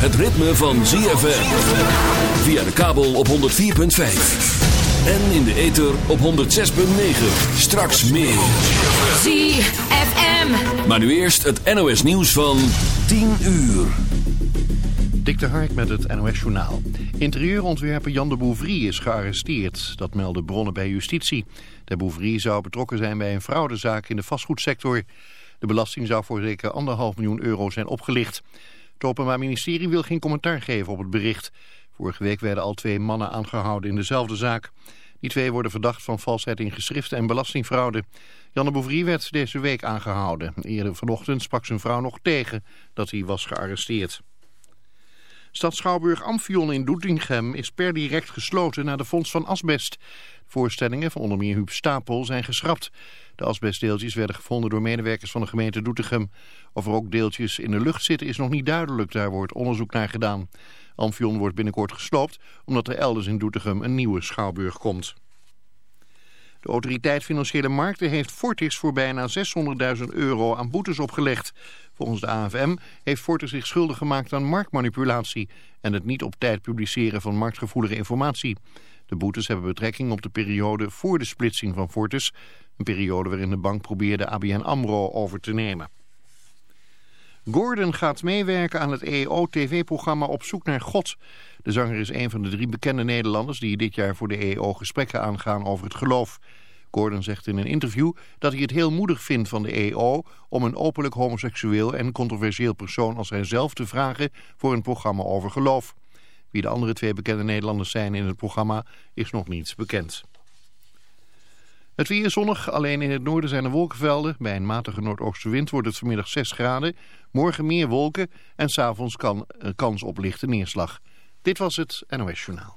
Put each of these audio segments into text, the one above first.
het ritme van ZFM. Via de kabel op 104.5. En in de ether op 106.9. Straks meer. ZFM. Maar nu eerst het NOS nieuws van 10 uur. Dik de Hark met het NOS Journaal. Interieurontwerper Jan de Bouvrie is gearresteerd. Dat melden bronnen bij justitie. De Bouvrie zou betrokken zijn bij een fraudezaak in de vastgoedsector. De belasting zou voor zeker anderhalf miljoen euro zijn opgelicht. Het Openbaar Ministerie wil geen commentaar geven op het bericht. Vorige week werden al twee mannen aangehouden in dezelfde zaak. Die twee worden verdacht van valsheid in geschriften en belastingfraude. Jan de Bouvrie werd deze week aangehouden. Eerder vanochtend sprak zijn vrouw nog tegen dat hij was gearresteerd. Stad Schouwburg Amphion in Doetinchem is per direct gesloten naar de fonds van asbest. Voorstellingen van onder meer Huub Stapel zijn geschrapt. De asbestdeeltjes werden gevonden door medewerkers van de gemeente Doetinchem. Of er ook deeltjes in de lucht zitten is nog niet duidelijk. Daar wordt onderzoek naar gedaan. Amphion wordt binnenkort gesloopt omdat er elders in Doetinchem een nieuwe schouwburg komt. De autoriteit Financiële Markten heeft Fortis voor bijna 600.000 euro aan boetes opgelegd. Volgens de AFM heeft Fortis zich schuldig gemaakt aan marktmanipulatie en het niet op tijd publiceren van marktgevoelige informatie. De boetes hebben betrekking op de periode voor de splitsing van Fortis, een periode waarin de bank probeerde ABN AMRO over te nemen. Gordon gaat meewerken aan het EO-tv-programma Op zoek naar God. De zanger is een van de drie bekende Nederlanders die dit jaar voor de EO gesprekken aangaan over het geloof. Gordon zegt in een interview dat hij het heel moedig vindt van de EO om een openlijk homoseksueel en controversieel persoon als hijzelf te vragen voor een programma over geloof. Wie de andere twee bekende Nederlanders zijn in het programma is nog niet bekend. Het weer is zonnig, alleen in het noorden zijn er wolkenvelden. Bij een matige noordoostenwind wordt het vanmiddag 6 graden. Morgen meer wolken en s'avonds kan eh, kans op lichte neerslag. Dit was het NOS Journaal.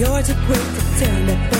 You're too quick to turn me.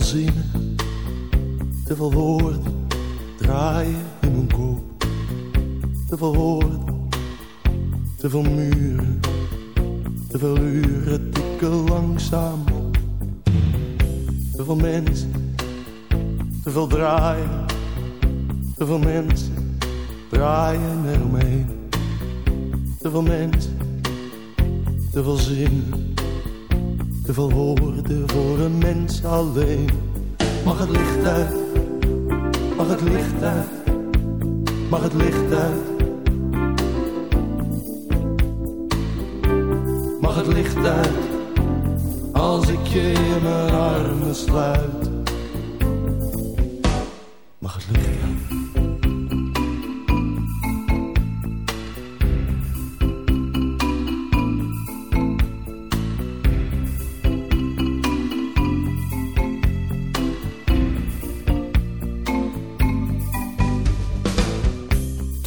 veel zinnen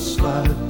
slide.